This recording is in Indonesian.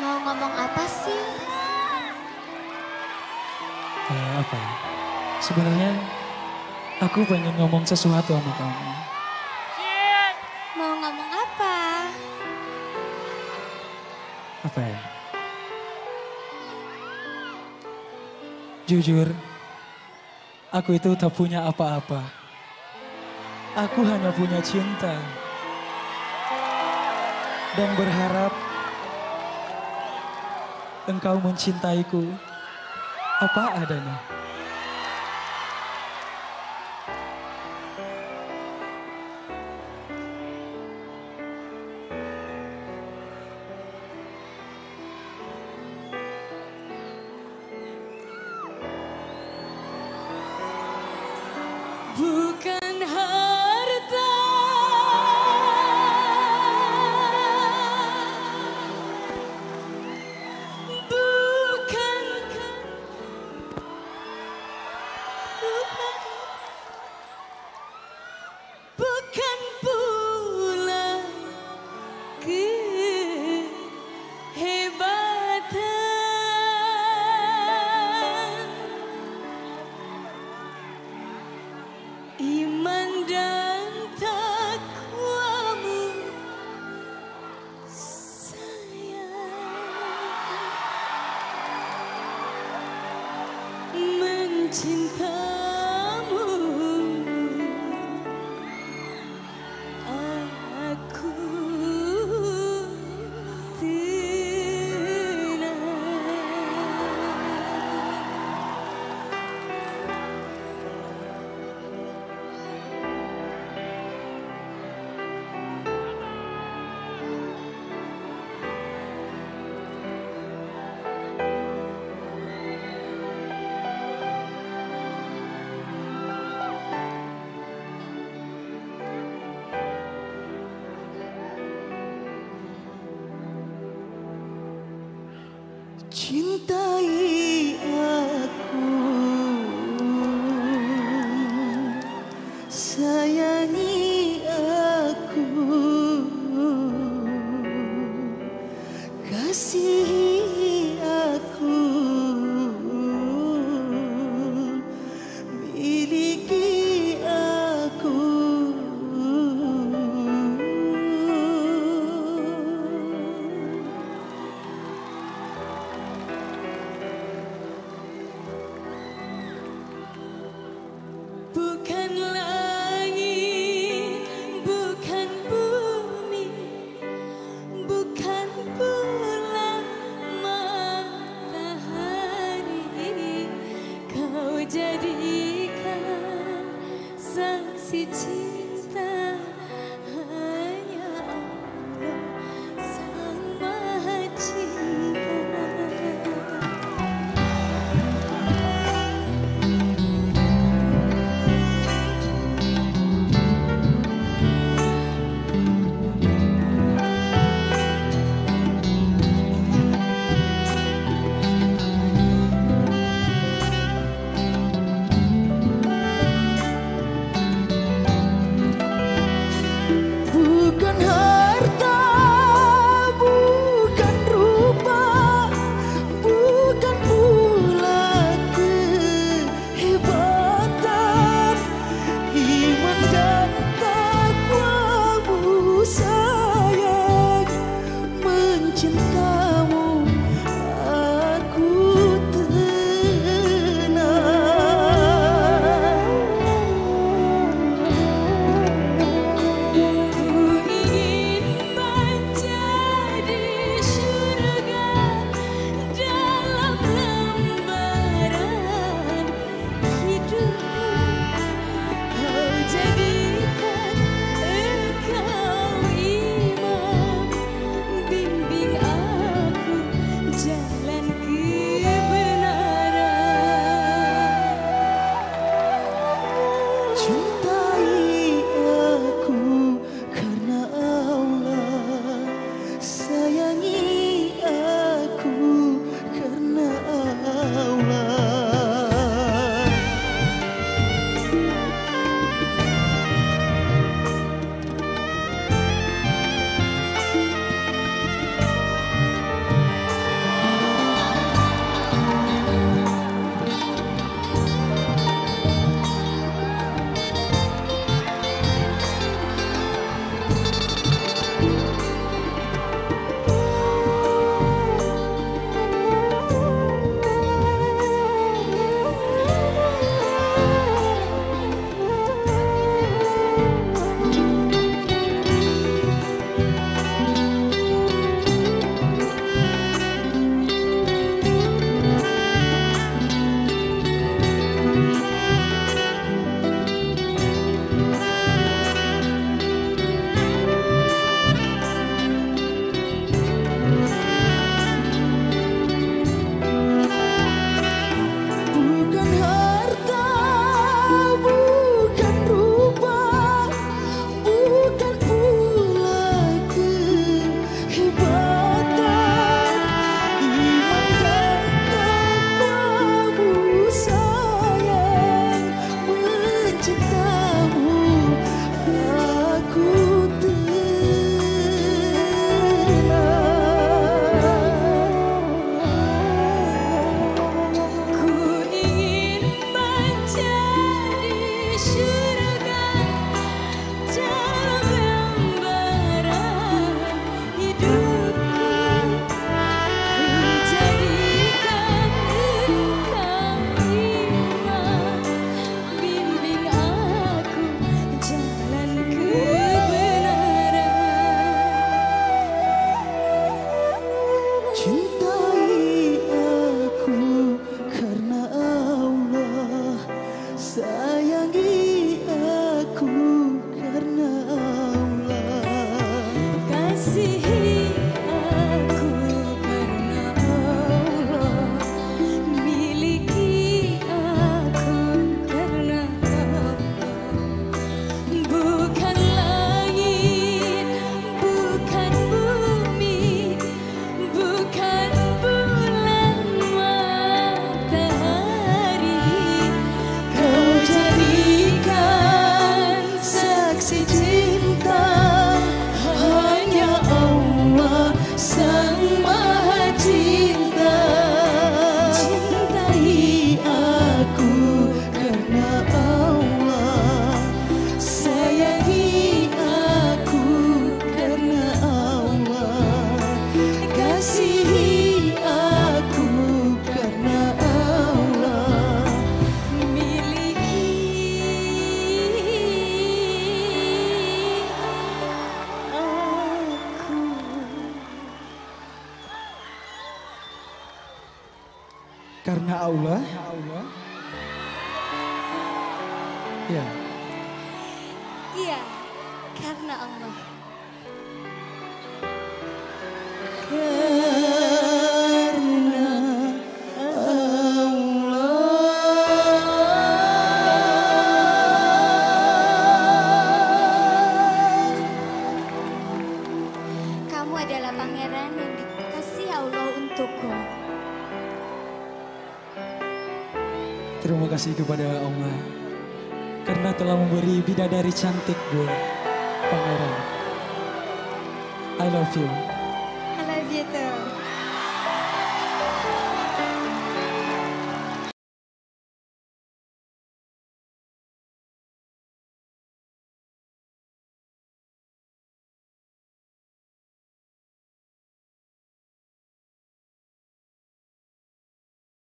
Mau ngomong apa sih? Kayak apa ya? Sebenarnya aku pengen ngomong sesuatu sama kamu. Mau ngomong apa? Apa ya? Jujur, aku itu tak punya apa-apa. Aku hanya punya cinta. Dan berharap engkau mencintaiku apa adanya. Bukan harta Cintai saksi cinta Karena Allah. Ya, Iya, karena Allah. Kamu adalah pangeran yang dikasih Allah untukku. Terima kasih kepada Allah. Karena telah memberi bidadari cantik buat pangeran. I love you.